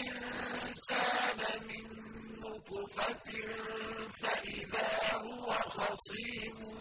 الْإِنسَانَ مِن نُّطْفَةٍ فَإِذَا هُوَ خَصِيمٌ